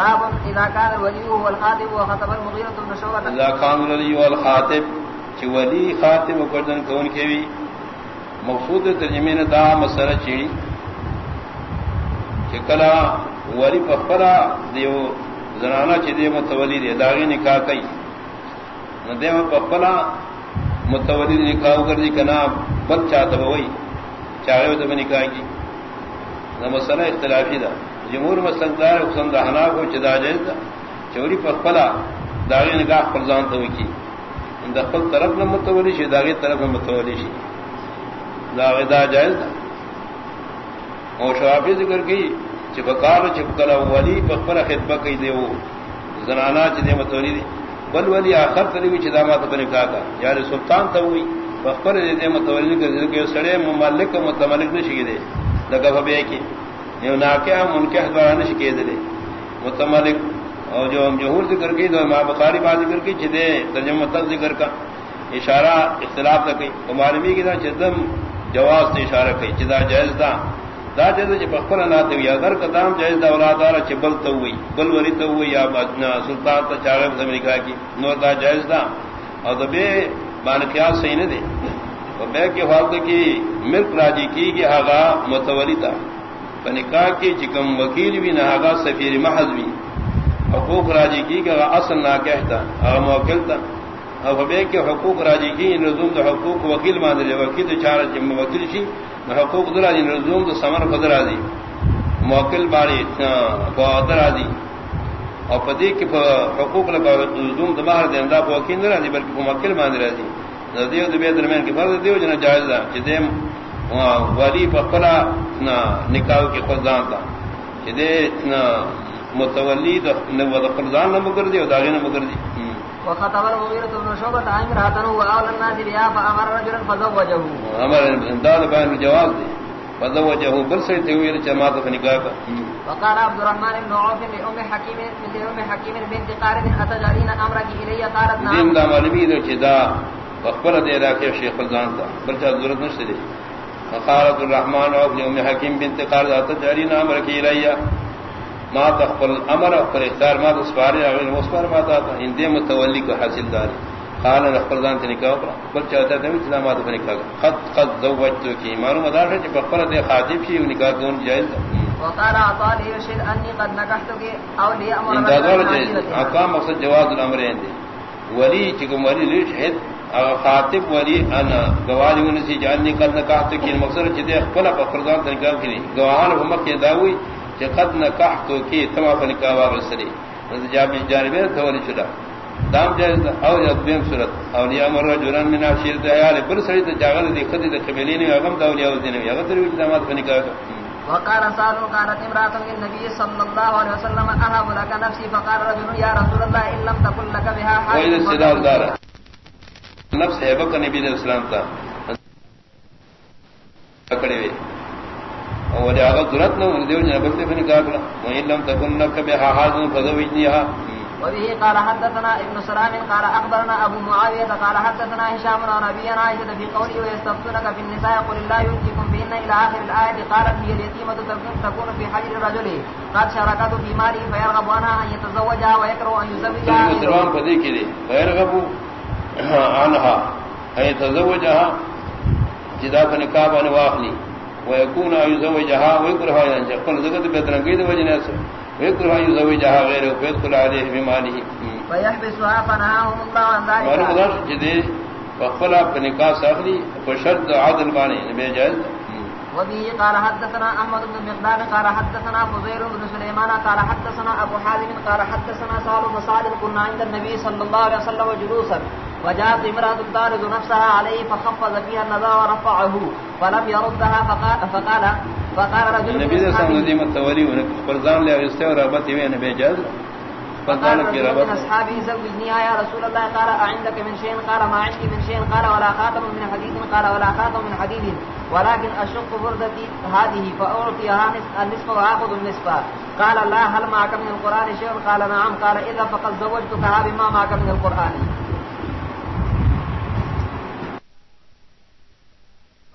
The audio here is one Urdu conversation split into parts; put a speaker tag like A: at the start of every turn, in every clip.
A: باب اذا كان الولي هو الخاتم وخطب المغيرة بن شعبة.
B: اذا كان الولي هو الخاتم چ ولی خاتم کردن کون کیوی مقصود ترجمے نے دا مسئلہ چیڑی کہ کلا ولی پخرا دیو زنانا چ دے متولی دے داغی نکاح کئی. نہ دے پخرا متولی نکاح کر دی کنا بد چاہتا ہوئی چاہے تو نکاح کی. نہ مسئلہ اختلافی دا. جمہور مسلک دار حسن دہنا کو چدا جائز دا چوری پخلا داغی نکاح فرزان تو کی دخل طرف نہ متولی شی داغی طرف نہ متولی شی داغی دا جائز دا اور شوافی ذکر کی چپکار چپکلا ولی پخلا خطبہ کئی دے وہ زنانا چ دے متولی دی بل ولی آخر تلی چدامات بنے کہا کا یار سلطان تو ہوئی بخبر دے دے متولی کر کے سڑے ممالک کا متملک نہ شکی دے لگا بھبے کی نیو ناکیا منکح دوارا نہ شکی دے متملک اور جو ہم جہور ذکر کی تو ماں بخاری بات ذکر کی چدے ترجمہ تک ذکر کا اشارہ اختلاف تک معلومی کی تھا چدم جواز سے اشارہ کی چدا جائز تھا دا جائز جب بخبر نہ ہوئی۔ اگر قدام جائز دا اولاد اولادار چبل تو ہوئی، بل وری تو ہوئی، یا سلطان تا تو چاغ امریکہ کی، نور دا جائز تھا اور تو بے مان صحیح نہ دے۔ اور بے کے فالت کی ملک راجی کی کہ آگا متولی تھا نکاح کی چکم وکیل بھی نہ آگا سفیر محض بھی حقوق راجی کی کہ اصل نہ کہتا اگر موکل تھا اب بے کے حقوق راجی کی نظوم تو حقوق وکیل مان لے وکیل تو چار وکیل سی حقوق درا دی نظوم تو سمر خدرا دی موکل باری درا دی اور پتی کے حقوق لگا نظوم تو باہر دیں دا وکیل نہ دی بلکہ موکل مان رہا دی ندیو دبے درمیان کی فرض دیو جنا جائز دا چدیم ولی پکلا نکاح کے خدان تھا چدے متولی قرضان نہ مگر دی داغے نہ مگر دی
A: وخطب المغيرة بن شعبة عن امرأة وأولى الناس بها فأمر رجلا فزوجه
B: امر امداد بان جواز دی. فزوجه بل سے تیویر جماعت فنکاح
A: وقال عبد الرحمن بن عوف لأم حكيم لأم حكيم بنت قارب أتجعلين أمرك إلي قالت نعم.
B: دين دا دو چدا الزان بلچہ ضرورت نشتے دے. عبد الرحمن عوف لأم حكيم بنت قارب أتجعلين أمرك إلي ما تخفل امر پر اختیار ما تسفارے اگر مسفار ما تا ہندے متولی کو حاصل دار قال رفضان تے نکاح پر چاہتا تھا کہ ما تو نکاح خط خط زوجت کی معلوم دار ہے کہ بخبر دے خاطب کی نکاح کون جائز
A: وقال اعطى لي يشهد اني قد نكحتك او لي امر
B: ان دار اقام مقصد جواز الامر ہے ولی چکم ولی لی شہد اگر خاطب ولی انا گواہی ونسی جاننی قد نکحتك کی مقصد چدے خپل تے نکاح کی گواہان ہمت کے داوی کہ قد نکحتو کی تما فنکا واغسری جاب جانبین تولی شدا دام جائز او یدبین صورت۔ اولیاء مر رجلان من عشیرت عیال پر سرید جاغل دی خدی دی قبلین اغم دا اولیاء الدین یغتر ویل دامات فنکا
A: وقال سالو كانت امرأة للنبي صلى الله عليه وسلم أهب لك نفسي؟ فقال رجل يا رسول الله إن لم تكن لك بها حاجة.
B: وإذا السلام دارا نفس حبك نبي الإسلام تا. اکڑے ہوئے. اور اگر ضرورت نہ ہو دیو جناب سے بن کافلا وان لم تكن لك بها حاجه فزوجنيها
A: وبه قال حدثنا ابن سلام قال اخبرنا ابو معاويه قال حدثنا هشام عن ابي عائشه في قوله ويستفتونك في النساء قل الله ينجيكم بهن الى اخر الايه قالت هي اليتيمه تكون في حجر الرجل. قد شركت في ماله فيرغب عنها ان يتزوجها ويكره ان يزوجها
B: مسلمان فدي كده فيرغب عنها ان يتزوجها جدا فنكاح واخلي ويكون يزوجها ويكره ان يقول زكاه بترنقيد وجناس ويكره ان يزوجها غيره ويدخل عليه بماله
A: فيحبسها فنهاهم الله عن ذلك.
B: ورمضان جدي وقفل اپ نکاح ساخلی بشرط عدل بانی نبی جائز
A: وبه قال حدثنا احمد بن مقدار قال حدثنا فزير بن سليمان قال حدثنا ابو حازم قال حدثنا سالم بن سعد كنا عند النبي صلى الله عليه وسلم جلوسا. وجاءت امرأة تارد نفسها عليه فخفض فيها النظر ورفعه فلم يردها فقال فقال فقال رجل
B: النبي صلى الله عليه وسلم التولي فرزان له استوى ربطي وين بيجاز
A: فقال رجل من زوجنيها يا رسول الله قال اعندك من شيء؟ قال ما عندي من شيء. قال ولا خاتم من حديد. قال ولا خاتم من حديد. ولكن اشق بردتي هذه فاعطيها النصف واخذ النصف. قال لا هل معك من القران شيء؟ قال نعم. قال اذا فقد زوجتك بما معك من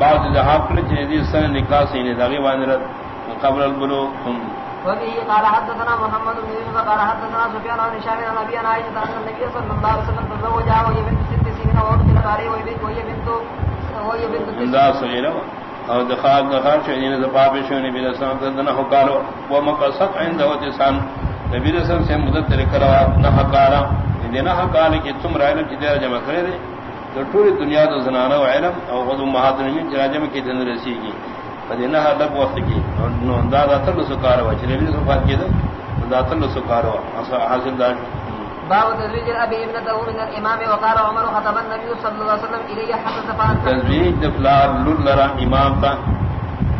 B: بعض کلی چلی دی سن نکاح سینے داغی واندرت قبل البلوغ
A: وبه قال حدثنا محمد بن يوسف قال حدثنا سفيان عن هشام عن ابي عائشه ان النبي صلى الله عليه وسلم تزوجها وهي بنت ست سنين وأدخلت عليه وهي بنت وهي بنت وهي بنت
B: لا صغيرة. او دخال دخال شهدين دفاع بشون نبي الاسلام تدنا حقالو ومقصق عنده تسان نبی رسول سے مدد ترکرا نہ دینا کہ تم جمع کرے دے تو پوری دنیا تو زنانہ و علم او غدو مہاتن جراجم کی دن رسی کی فدینا لب وقت کی انداز اتل سکار ہوا چلے بھی صفات کی دا اتل سکار ہوا حاصل دار
A: باب تزویج ابنته من الامام وقال عمر خطب النبي صلى الله عليه وسلم الیہ حدث فان
B: تزویج دفلار امام تا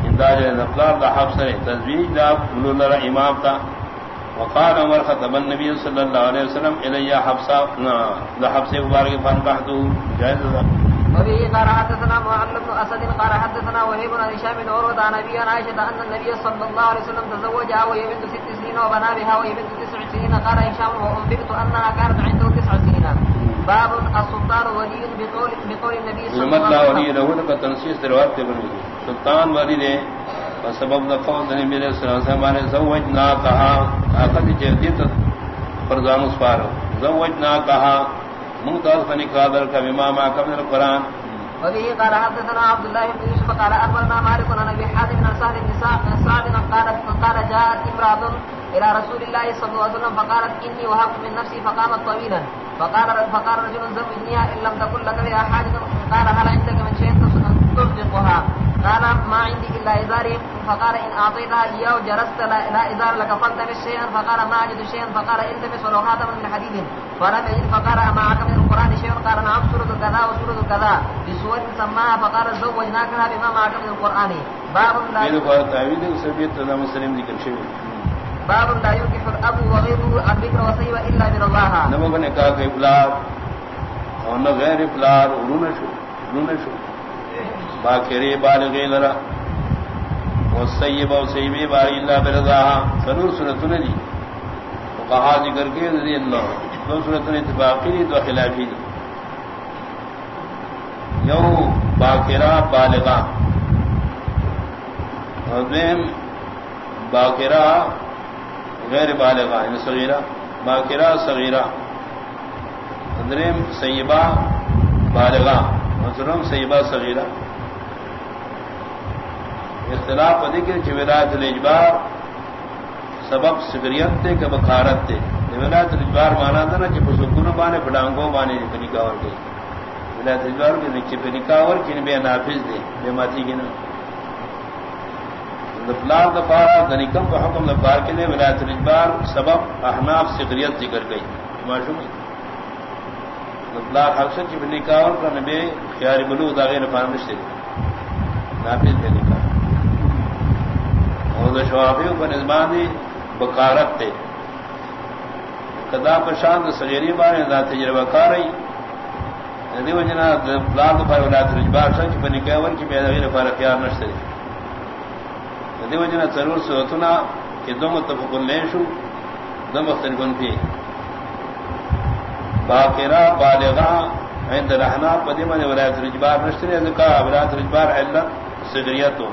B: انداز دفلار دا حفظ ہے تزویج دا لولرا امام تا وقال عمر خطب النبي صلى الله عليه وسلم الیہ حفصہ دا حفص مبارک فان قحدو جائز
A: وبه قال حدثنا معل بن اسد قال حدثنا وهيب بن هشام بن عروه عن ابي عائشه ان النبي صلى الله عليه وسلم تزوجها وهي بنت ست سنين وبنى بها وهي بنت تسع سنين. قال هشام وانبئت انها كانت عنده تسع سنين. باب السلطان ولي بقول بقول النبي صلى الله عليه وسلم. ولي
B: له تنسیص روایت بنی سلطان ولی نے سبب نفوذ نے میرے سلام سے ہمارے زوجنا کہا آقا دی جہدیت فرزان اس پار زوجنا کہا ممتاز فنی قادر کا امام اکمل القران
A: وبه قال حدثنا عبد الله بن يوسف قال اخبرنا مالك عن ابي حاتم بن سعد بن سعد قال قال جاءت امراه الى رسول الله صلى الله عليه وسلم فقالت اني وهبت من نفسي فقامت طويلا. فقال فقال رجل زوجنيها ان لم تكن لك بها حاجه قال هل عندك من شيء تصدقها قال ما عندي الا ازاري فقال ان اعطيتها اياه جرست لا ازار لك فلتمس شيئا فقال ما اجد شيئا فقال التمس ولو خاتما من حديد. فلم يجد فقال معك من القران شيء قال نعم سوره كذا وسوره كذا. بسوره سماها فقال زوجناكها بما معك من القران باب لا
B: يذكر مسلم ذكر شيء
A: باب لا ينكح الاب وغيره الذكر وصيب الا من الله.
B: نبغى نكاح افلار اور غیر افلار انہوں شو انہوں شو. باکری بالغی لرا والسیب و سیبی باری اللہ برضاہا سنور سنتون دی. وقہا ذکر کے رضی اللہ. دو سنتون اتفاقی دی، دو خلافی دی. یو باکرہ بالغا. دویم باکرہ غیر بالغا یعنی صغیرہ. باکرہ صغیرہ. دریم سیبہ بالغا. مظلوم سیبہ صغیرہ. اختلاف ذکر کہ ولایت الاجبار سبب سگریت تے کہ بخارت تے۔ ولایت الاجبار مانا تھا نا کہ سکون بانے بڑانگوں بانے نکاح اور گئی ولایت الاجبار کے نیچے پہ نکاح اور کن بے نافذ دے، بے ماتی کی نا۔ دفلار دفارا دنکم کو حکم دفار کے لیے ولایت الاجبار سبب احناف سگریت ذکر گئی۔ معلوم دفلار حقصت کی نکاح اور کا نبی خیاری بلو داغے نفارمش دے نافذ دے نکاح شوافیوں پر نظمانی بکارت تھے کدا پرشانت سجری بارے دا تجربہ کار رہی ندی وجنا پلان پر ولایت رجبار سچ بنی کیور کی پیدا پر اختیار نشتے ندی وجنا ضرور سوتنا کہ دو متفق لیشو دو مختلفن پی باقرہ بالغا، عند رحنا پدی من ولایت رجبار نشتے ذکا ولایت رجبار علت سجریتو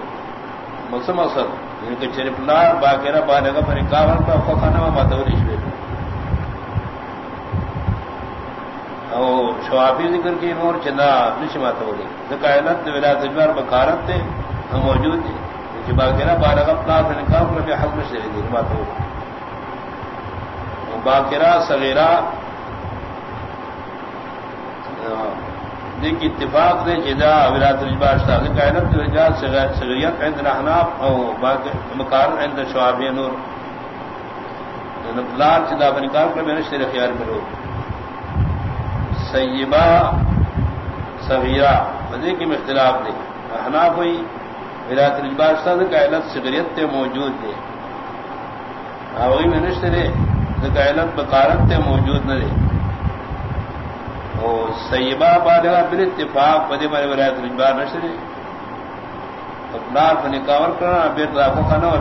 B: مسلم اصل ان کے چرپ لار باقیرہ بانے پر کاور کا خوخانہ میں ماتوری شوئے او شوافی ذکر کی نور چنا نشی ماتوری ذکایلت ولایت اجبار بکارت تے ہم موجود تھے کہ باقیرہ بانے کا پلاس میں کاور کا بھی حق نشی دی ماتوری باقیرہ صغیرہ دیکھ اتفاق دے جدا ولایت الاجبار شتا ذکر علم تو رجال صغیریت عند الاحناف او مکار عند شوابی نور۔ لار چدا بنکار پر میں شیر خیار ملو سیبا صغیرہ۔ مزے کی اختلاف دے احناف ہوئی۔ ولایت الاجبار شتا ذکر علم صغیریت تے موجود دے آوئی میں نشتے دے علم بقارت تے موجود نہ دے او سیبا بالغا بل اتفاق پدی مرے ولایت رجبار نشری اپنار فنی کاور کرنا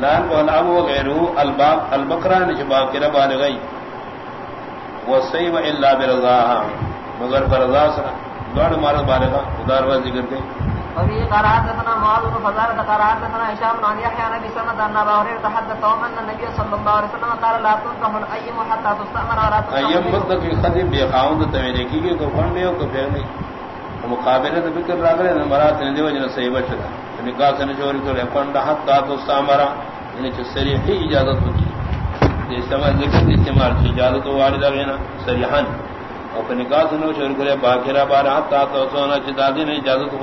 B: لان بولا غیرو الباب سیب الا برضاها مگر برضا سرا، دوڑ مارا بالغا ادار ذکر کے.
A: وفي قرات لنا معاذ بن فزارة قرات لنا هشام عن يحيى عن ابي سلمة ان ابا هريرة تحدث ان النبي صلى الله عليه وسلم قال لا تنكح الايم حتى تستأمر ولا تنكح
B: ايم مطلق خدم بے خاوند تمیرے کی کہ لیو پھر نہیں مقابلے تو فکر راگ رہے مرات نے دیو جن صحیح بچ رہا نکاح سے چوری تو پنڈ حتى تستأمر. یعنی چ صریح اجازت ہوتی ہے استعمال ذکر استعمال کی اجازت والد ہے صریحا اور نکاح سے چوری کرے باقیرہ بار حتى تو سونا چ دادی نے اجازت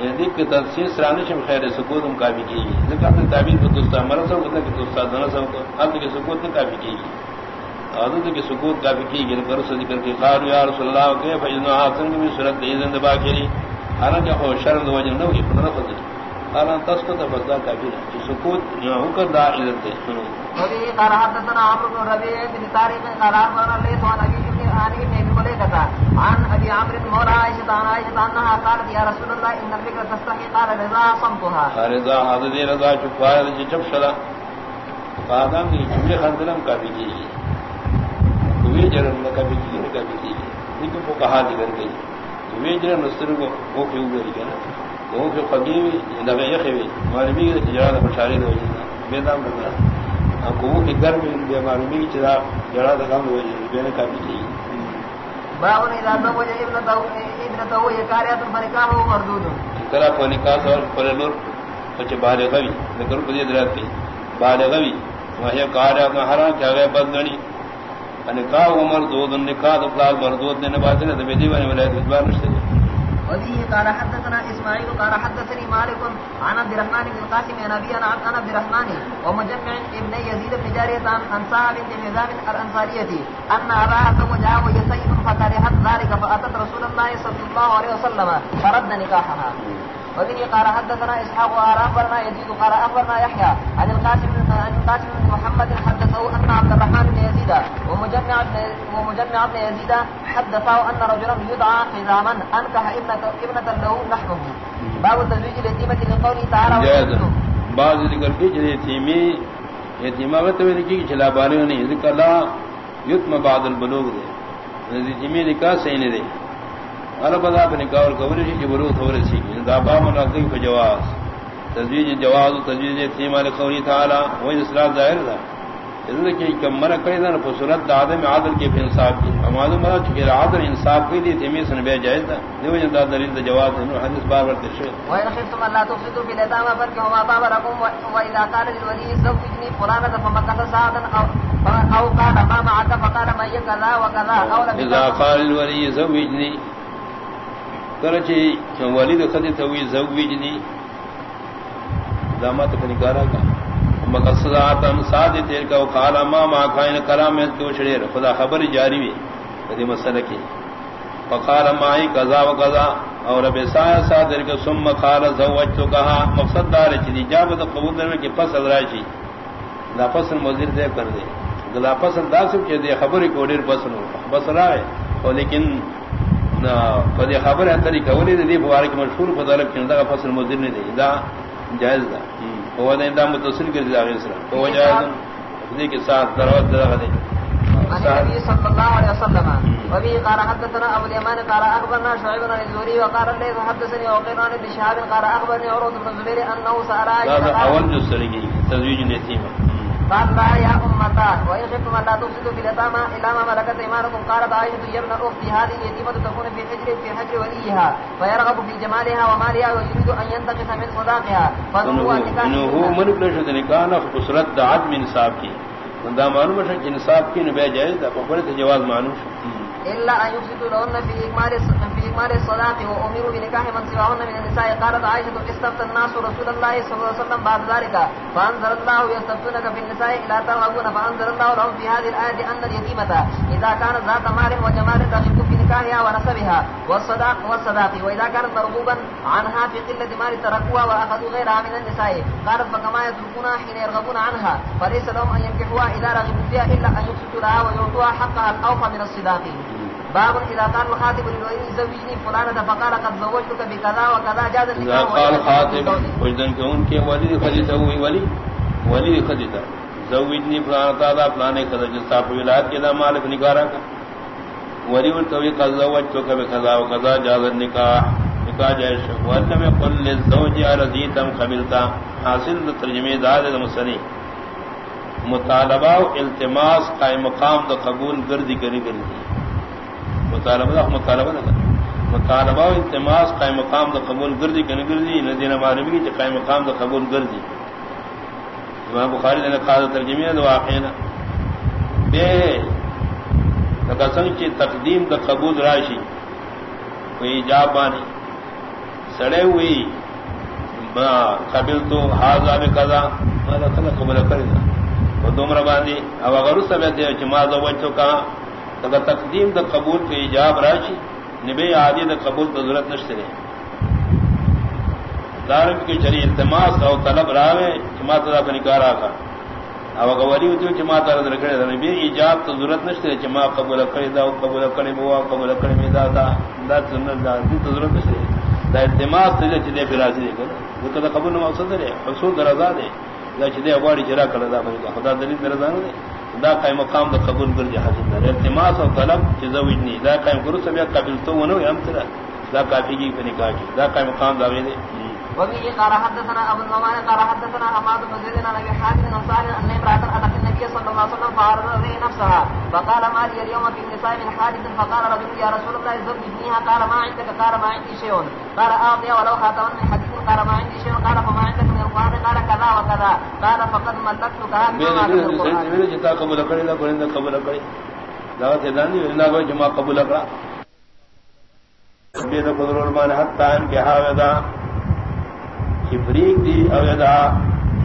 B: والی تفصیل سرانش میں خیر، سکوت ہم کافی کی گئی ذکر تعبیر کو دوستا مرا سب ہوتا کہ دوستا دونوں سب کو حد کے سکوت نے کافی کی گئی عادت کے سکوت کافی کی گئی کر سے ذکر کے خار یا رسول اللہ کے فجنا حاصل میں صورت دی زند باقی حالانکہ ہو شرم دو وجہ نہ ہوئی پتہ نہ پتہ حالانکہ تس کو تو بسدا کافی ہے سکوت نہ ہو کر دا عزت ہے
A: وبه قال حدثنا عمرو بن ربيع بن طارق قال اخبرنا ليس عن ابي بن هاني بن ابي مليكه عن ابي عمرو بن مولى عائشه عن عائشه انها قالت يا رسول الله ان الفكره تستحي قال رضا صمتها.
B: رضا حضرت رضا چپایا چپ شلا. قادم کی جملے خندلم کا بھی کی۔ کوئی جرم نہ کبھی کی نہ کبھی کی لیکن وہ کہا ذکر گئی جرم کو وہ کیوں نا۔ وہ قدیمی تجارت دو بیدام کو کی گرمی بے معلومی کی جڑا
A: باون اذا زوج ابنته ابنته يكاريات فرقاه مردود
B: کرا کو نکاح اور پرلور ذکر کو دے درتی بالغوی وہ کاریا کا حرام کیا گئے بدنی کا عمر دو دن نکاح تو مردود نے بات نے تو بیدی ولایت ادوار نشتے۔
A: وبه قال حدثنا اسماعيل قال حدثني مالك عن عبد الرحمن بن القاسم عن ابي انا عن عبد الرحمن ومجمع ابن يزيد بن جاريه عن انصار بن حزام الانصاريه ان اباها زوجها وهي سيد فكرهت ذلك فاتت رسول الله صلى الله عليه وسلم فرد نكاحها. وبه قال حدثنا اسحاق قال اخبرنا يزيد قال اخبرنا يحيى عن القاسم عن القاسم بن محمد حدثه ان عبد الرحمن ومجمع بن يزيد حدثه ان رجلا يدعى حزاما انكح ابنه ابنه له نحوه. باب تزويج اليتيمه لقوله تعالى
B: بعض ذکر کی جو یتیمی یتیمہ تو لکھی کہ چلا بالغ نہیں ذکر لا یتم بعد البلوغ دے. یتیمی نکاح صحیح نہیں دے بدا پہ نکاح اور قبر کی برو تھوڑے سی دابا مناقی کو جواز. تجویز جواز تجویز تھیم علی قولی تعالی وہی اسلام ظاہر تھا. اس کہ کم من کرے نہ کو صورت عدم عادل کے انصاف کی۔ معلوم مرا چکے عادل انصاف کے لیے تیمی سن بے جائز تھا۔ دیو جن دا دلیل جواز ہے حدیث بار بار تشے
A: و ان خفتم اللہ تفسدوا في اليتامى فركم ما طاب لكم واذا قال للولي زوجني فلانة فمكث ساعة او او قال ما معك فقال ما يكذا وكذا او
B: اذا قال الولي زوجني کرچی والد خدی توی زوجنی دامات کا نکارا کا۔ مقصد آتم ساد تیر کا وقالا ما ما کھائن کلام میں تو شڑیر خدا خبر جاری ہوئی۔ کدی مسئلہ کی۔ فقال مائی قضا و قضا۔ اور اب سایہ سادر کے ثم قال زوجت کہا، مقصد دار چلی جاب تو قبول کرنے کی فصل راشی لا فصل مزیر دے کر دے۔ گلا فصل دا سب کہ دے خبر کو ڈیر فصل بس رہا اور لیکن فدی خبر ہے طریقہ ولی دی مبارک مشہور فضلب کہ دا فصل مزیر نے دے۔ دا جائز دا۔ وہ نے دا متصل کر دیا غیر سر وہ جائز دی کے ساتھ دا دے
A: النبي صلى الله عليه وسلم. وبه قال حدثنا ابو اليمان قال اخبرنا شعيب بن الزهري وقال ليس حدثني وقيران بن شهاب قال اخبرني عروه بن الزبير انه سال
B: هذا اول جو سرگی تزویج اليتيم.
A: قال لا يا امتا وان خفتم ان لا تفسدوا في اليتامى الا ما ملكت ايمانكم قالت عائشه يا ابن اختي هذه اليتيمه تكون في حجر في حجر وليها فيرغب في جمالها ومالها ويريد ان ينتقص من صداقها فهو
B: انه من بلشت نکاح خسرت عدم انصاف کی۔ دا معلوم ہے کہ انصاف کی نبی جائز دا پر جواز معلوم
A: الا ان يفسدوا لهن في اكمال في بإكمال الصلاة وأمروا بنكاح من سواهن من النساء قالت عائشة استفت الناس رسول الله صلى الله عليه وسلم بعد ذلك فأنزل الله يستفتونك في النساء لا ترغبون فأنزل الله لهم في هذه الآية أن اليتيمة إذا كانت ذات مال وجمال رغبت في نكاحها ونسبها والصداق والصداق وإذا كانت مرغوبا عنها في قلة مال تركوها وأخذوا غيرها من النساء قالت فكما يتركونها حين يرغبون عنها فليس لهم أن ينكحوها إذا رغبوا فيها إلا أن يقسطوا لها ويعطوها حقها الأوفى من الصداق باب اذا قال الخاطب للولي زوجني فلانة فقال قد زوجتك بكذا وكذا جاز
B: اذا قال خاطب وجدن کہ ان کے ولی خدیجہ ہوئی ولی ولی خدیجہ زوجنی فلانہ تعالی فلانے قدر جس صاحب ولایت کے مالک نکارا کا. ولی ان تو قد زوجتك بكذا وكذا جاز النکاح. نکاح جائز وانت میں قل للزوج رضیتم قبلتا حاصل ترجمے دار مسنی. مطالبہ و التماس قائم مقام دا قبول گردی کری گردی مطالبہ مطالبہ مطالبہ التماس قائم مقام دا قبول گردی کہ گردی ندین معلومی کی قائم مقام دا قبول گردی امام بخاری نے قاضی ترجمہ دا واقعنا بے تقسم کی تقدیم دا قبول راشی کوئی جاب بانی سڑے ہوئی قبل تو حاضر میں قضا ماذا کلا قبول کری دا وہ دومرہ باندی اب اگر اس سمجھتے ہیں کہ ماذا وجہ کہاں تک تقدیم دا قبول کے ایجاب راشی نبی عادی دا قبول تو ضرورت نشتے رہے دارم کی چلی التماس او طلب راوے جماعت دا فنکارا کا او غوری ہوتی ہو جماعت دا رکھڑے دا نبی ایجاب تو ضرورت نشتے رہے جماعت قبول کری دا قبول کری بوا قبول کری میدا دا دا سنت دا دی تو ضرورت نشتے رہے دا التماس تجھے چلے پھر آسی دے کرنا وہ کدا قبول نماز صدر ہے حصول در رضا دے دا چلے اگواری چرا کرا دا فنکا خدا دلیل در رضا دے دا قائم مقام دا قبول کر جہاں جنہ التماس و طلب چیزوجنی دا قائم کرو سب یا قبل تو ونو یا امترا دا کافی کی فنکا کی دا قائم مقام دا ویدے
A: وبه قال حدثنا ابو النعمان قال حدثنا حماد بن زيد بن ابي حاتم الانصاري ان امراه اتت النبي صلى الله عليه وسلم فعرضت به نفسها. فقال ما لي اليوم في النساء من حادث؟ فقال رجل يا رسول الله زوجنيها قال ما عندك؟ قال ما عندي شيء. قال اعطي ولو خاتما من حديث. قال ما عندي شيء. قال فما عندك؟ من القران قال كذا وكذا قال فقد ملكتك
B: میرے جتا قبول کرے دا کوئی قبول کرے دعوت دانی نہ کوئی جمع قبول کرا بے قدر الرحمن حتا ان کے حاودا فریق دی او یدا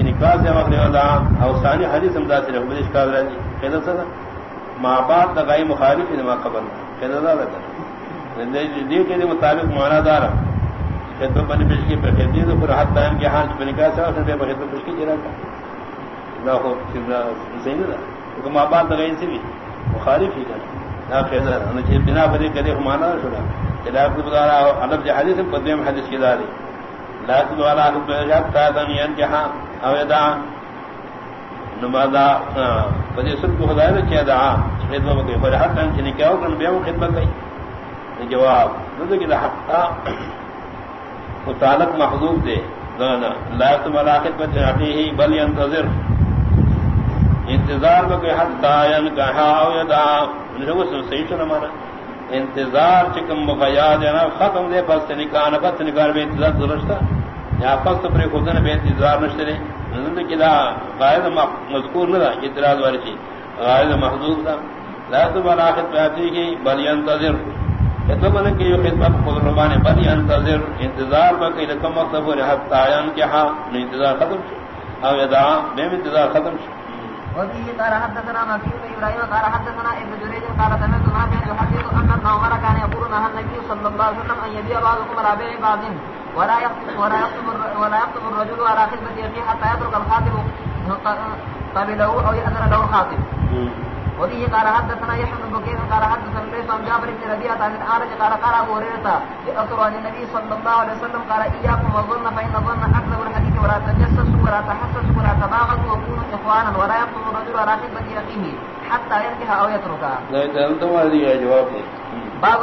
B: نکاح سے وقت یدا او ثانی حدیث ہم ذات رحمت اس کا ورانی کہتا تھا ما بعد دغائی مخالف نے ما قبل۔ کہتا تھا دی کے مطابق معنی دار۔ کہ تو بنی پیش کی پہلی تو پھر حد دائم کے حال میں نکاح سے اس نے بہت پیش کی جرا کا نہ ہو صحیح نہ کہ ما بعد دغائی سے بھی۔ مخالف ہی تھا۔ نہ کہتا نہ کہ بنا بری کدے معنی چھوڑا۔ خلاف گزارا ادب حدیث قدیم حدیث کی داری لا تدوالا حب تادن ينجحا او يدعا نمادا فدي سلق خدای نے کیا دعا، خدمت میں کوئی فرحت ان چنی کیا ہو بیا خدمت کی جواب۔ نہ کہ حق۔ متعلق محذوب دے۔ نا، لا تملا خدمت ہی، بل ينتظر۔ انتظار میں کوئی حد داین کہا او یدعا نو صحیح سنا مانا۔ انتظار چکم مغیا دینا ختم دے پس نکاح نہ پس نکاح میں انتظار درست یا پس پر خودن میں انتظار نشتے نند کلا قائد مذکور نہ اعتراض والی چیز۔ قائد محدود تھا۔ لا تو بلا خط پاتی کی بل ينتظر۔ تو کہ یہ خدمت خود ربان بل ينتظر انتظار میں کہ رقم وقت پر حتا عین کے ہاں انتظار ختم او یدا میں انتظار ختم شو۔
A: وفيه قال حدثنا مكي بن ابراهيم قال حدثنا ابن جريج قال سمعت نافع يحدث ان ابن عمر كان يقول نهى النبي صلى الله عليه وسلم ان يبيع بعضكم على بيع بعض ولا يخطب ولا يخطب ولا يخطب الرجل على خدمة اخيه حتى يترك الخاطب قبله او يأذن له الخاطب۔ وفيه قال حدثنا يحيى بن بكير قال حدثنا ليس عن جابر بن ربيعة عن الأعرج قال قال أبو هريرة يأثر عن النبي صلى الله عليه وسلم قال إياكم والظن فإن الظن أكذب الحديث ولا تجسسوا ولا تحسسوا ولا تباغضوا وكونوا إخوانا ولا يقتل الرجل خدمة أخيه حتى ينكح أو يتركها.
B: جواب
A: باب